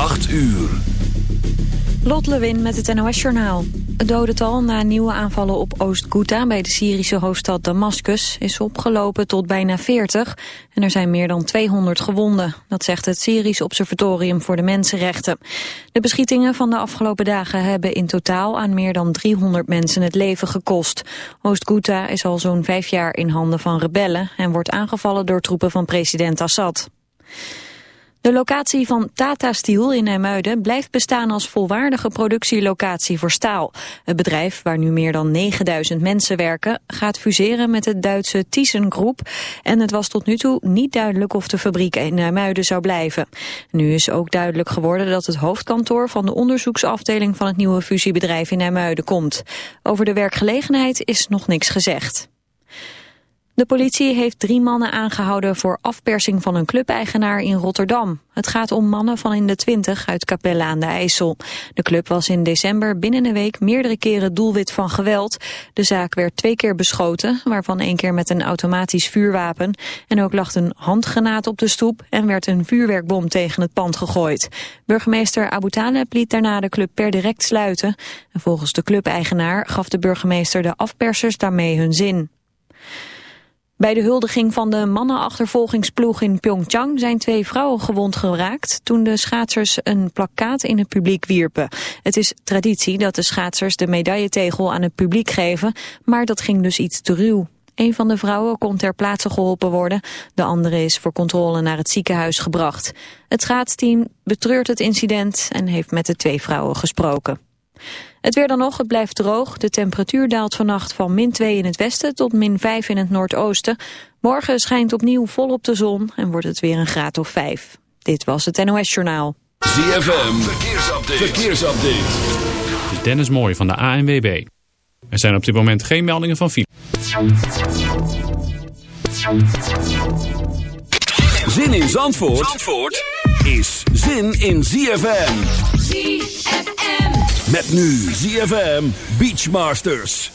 8 uur. Lot Lewin met het NOS-journaal. Het dodental na nieuwe aanvallen op Oost-Ghouta bij de Syrische hoofdstad Damascus is opgelopen tot bijna 40 en er zijn meer dan 200 gewonden. Dat zegt het Syrisch Observatorium voor de Mensenrechten. De beschietingen van de afgelopen dagen hebben in totaal aan meer dan 300 mensen het leven gekost. Oost-Ghouta is al zo'n vijf jaar in handen van rebellen en wordt aangevallen door troepen van president Assad. De locatie van Tata Steel in Nijmuiden blijft bestaan als volwaardige productielocatie voor staal. Het bedrijf, waar nu meer dan 9000 mensen werken, gaat fuseren met het Duitse ThyssenKrupp. En het was tot nu toe niet duidelijk of de fabriek in Nijmuiden zou blijven. Nu is ook duidelijk geworden dat het hoofdkantoor van de onderzoeksafdeling van het nieuwe fusiebedrijf in Nijmuiden komt. Over de werkgelegenheid is nog niks gezegd. De politie heeft drie mannen aangehouden voor afpersing van een clubeigenaar in Rotterdam. Het gaat om mannen van in de twintig uit Capelle aan de IJssel. De club was in december binnen een week meerdere keren doelwit van geweld. De zaak werd twee keer beschoten, waarvan één keer met een automatisch vuurwapen. En ook lag een handgranaat op de stoep en werd een vuurwerkbom tegen het pand gegooid. Burgemeester Abu Taleb liet daarna de club per direct sluiten. En volgens de clubeigenaar gaf de burgemeester de afpersers daarmee hun zin. Bij de huldiging van de mannenachtervolgingsploeg in Pyeongchang zijn twee vrouwen gewond geraakt toen de schaatsers een plakkaat in het publiek wierpen. Het is traditie dat de schaatsers de medailletegel aan het publiek geven, maar dat ging dus iets te ruw. Een van de vrouwen kon ter plaatse geholpen worden, de andere is voor controle naar het ziekenhuis gebracht. Het schaatsteam betreurt het incident en heeft met de twee vrouwen gesproken. Het weer dan nog, het blijft droog. De temperatuur daalt vannacht van min 2 in het westen tot min 5 in het noordoosten. Morgen schijnt opnieuw volop de zon en wordt het weer een graad of 5. Dit was het NOS Journaal. ZFM, verkeersupdate. verkeersupdate. Dennis Mooij van de ANWB. Er zijn op dit moment geen meldingen van file. Zin in Zandvoort, Zandvoort is zin in ZFM. ZFM. Met nu ZFM Beachmasters.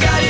got it.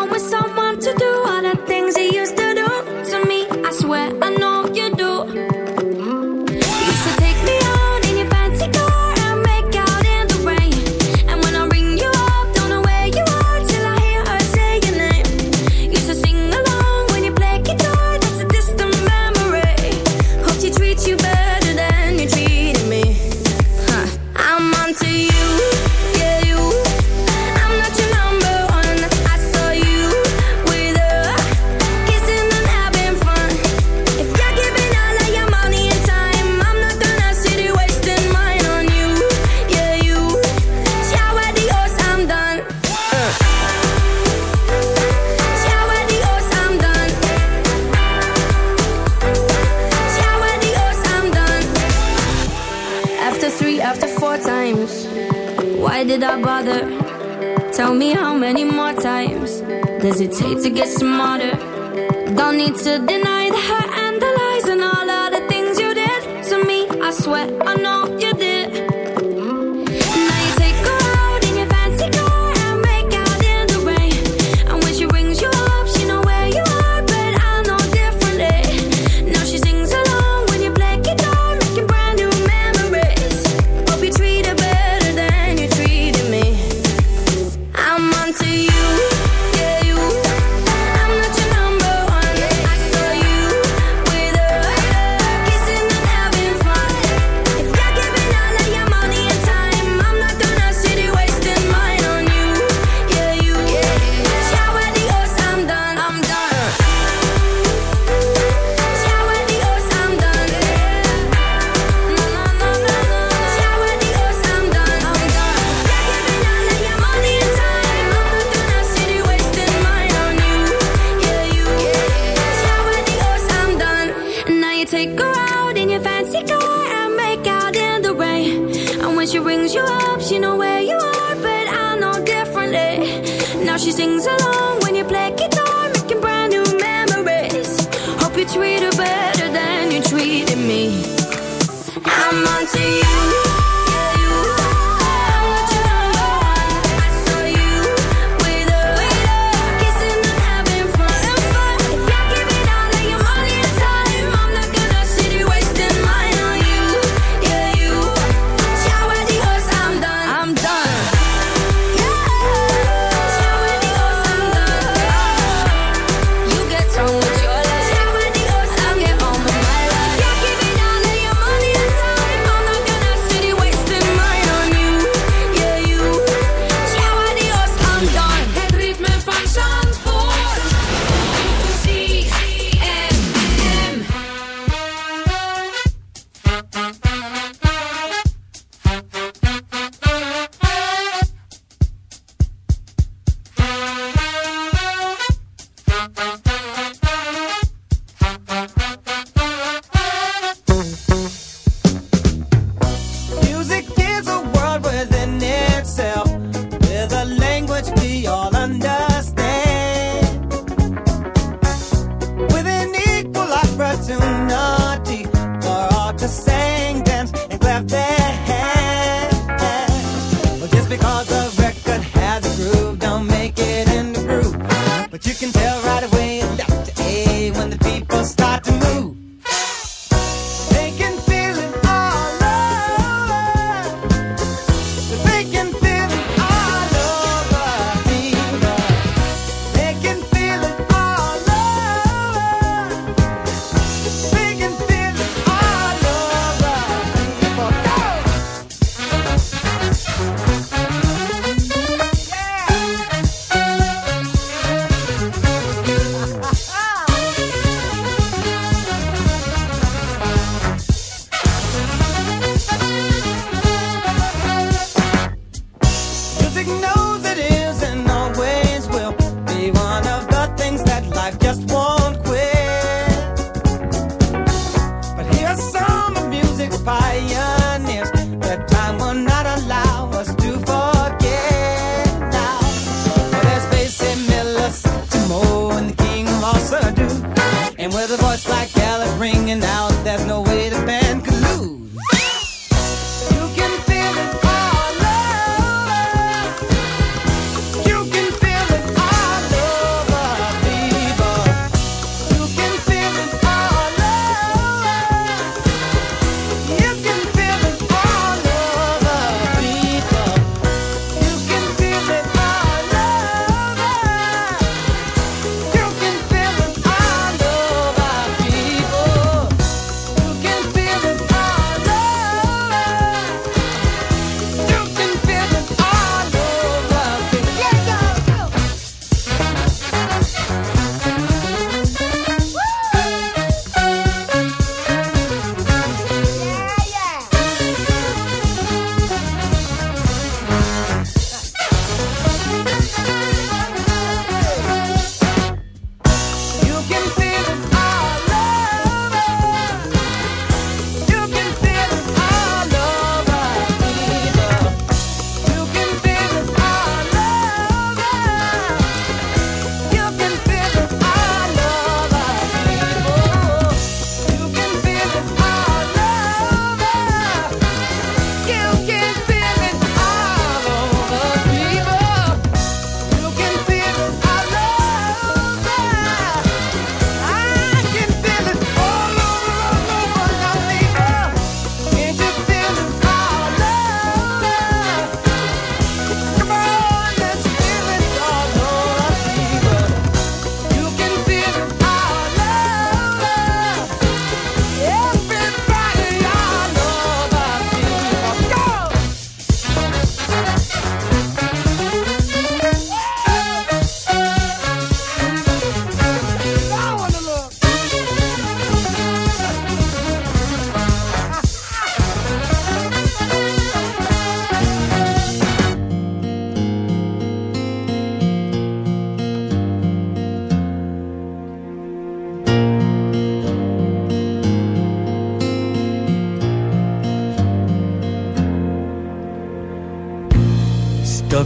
Take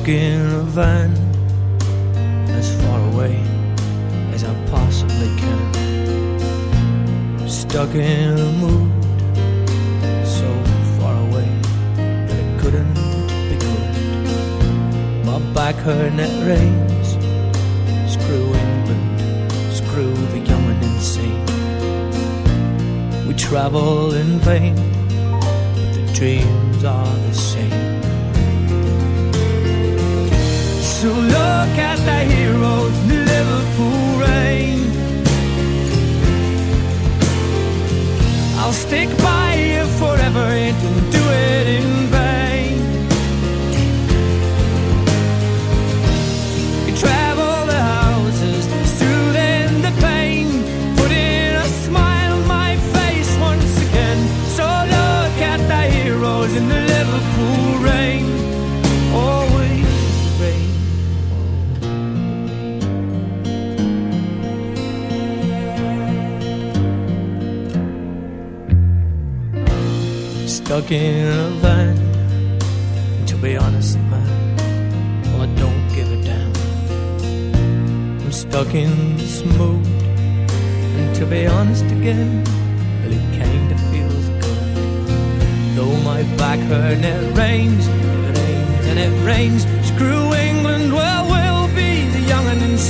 skin of vine.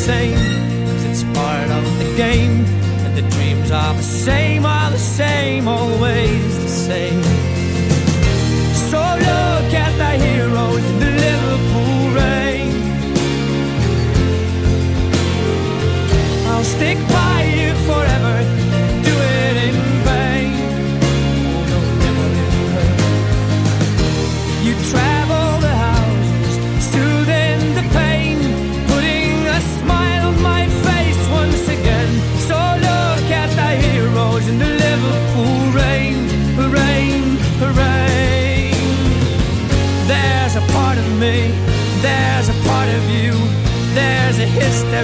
same, cause it's part of the game. And the dreams are the same, are the same, always the same. So look at the heroes in the Liverpool rain. I'll stick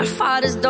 My father's daughter.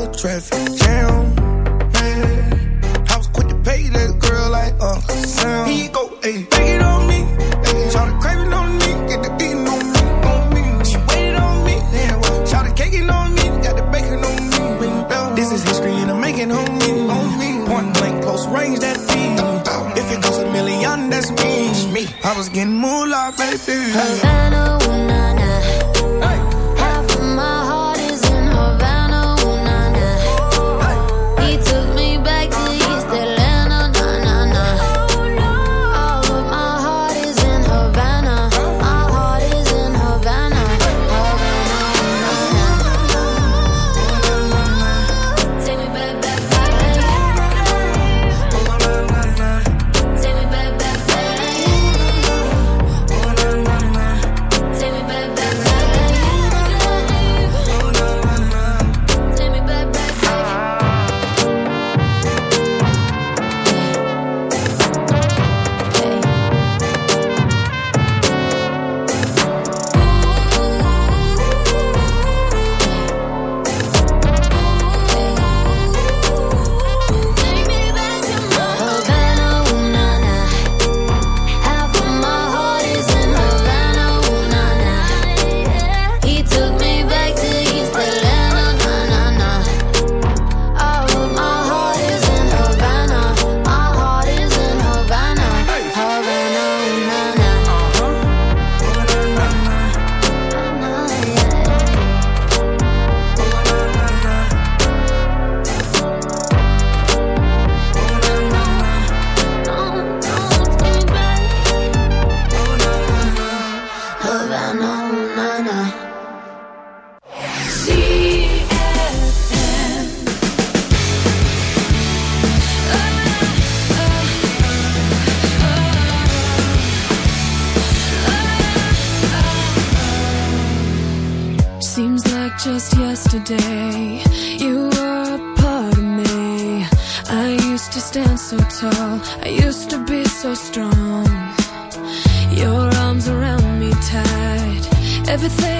a traffic jam. Man, I was quick to pay that girl like Uncle Sam. He go, ayy, take it on me. Ayy, shout it on me, get the beating on me, on me. She waited on me, then what? Shout it on me, got the bacon on me. Yeah, This is history and I'm making on me, on me. Point blank, close range, that feed. If it goes a million, that's me. me. I was getting moolah, baby. Havana, strong. Your arms around me tight, everything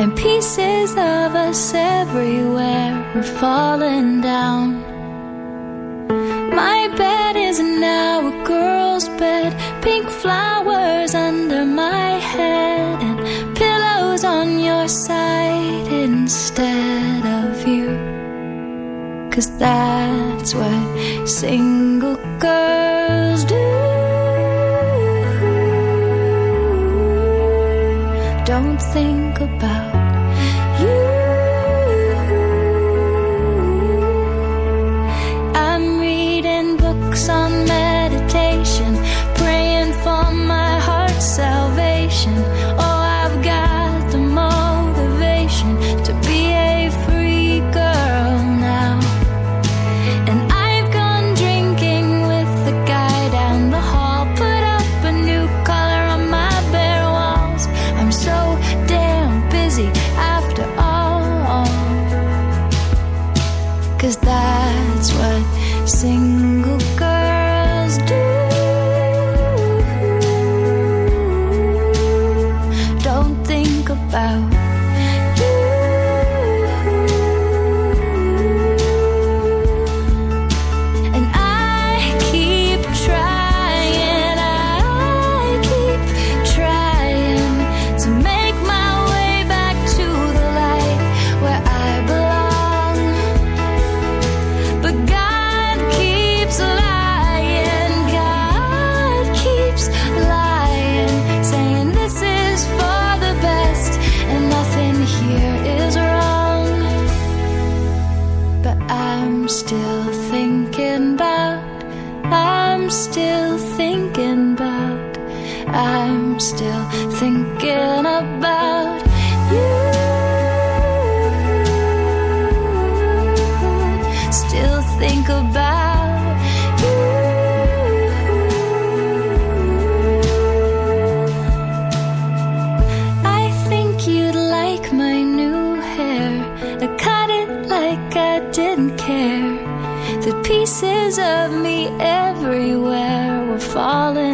And pieces of us everywhere were falling down. My bed is now a girl's bed. Pink flowers under my head. And pillows on your side instead of you. Cause that's what single girls do. Don't think about I'm still thinking about, I'm still thinking about, I'm still thinking about you. Still think about. everywhere. We're falling.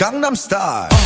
Gangnam Style.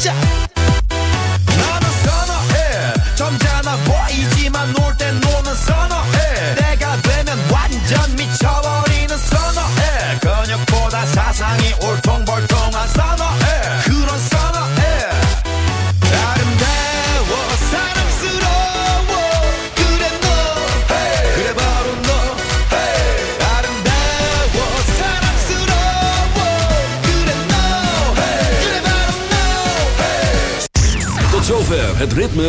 시작!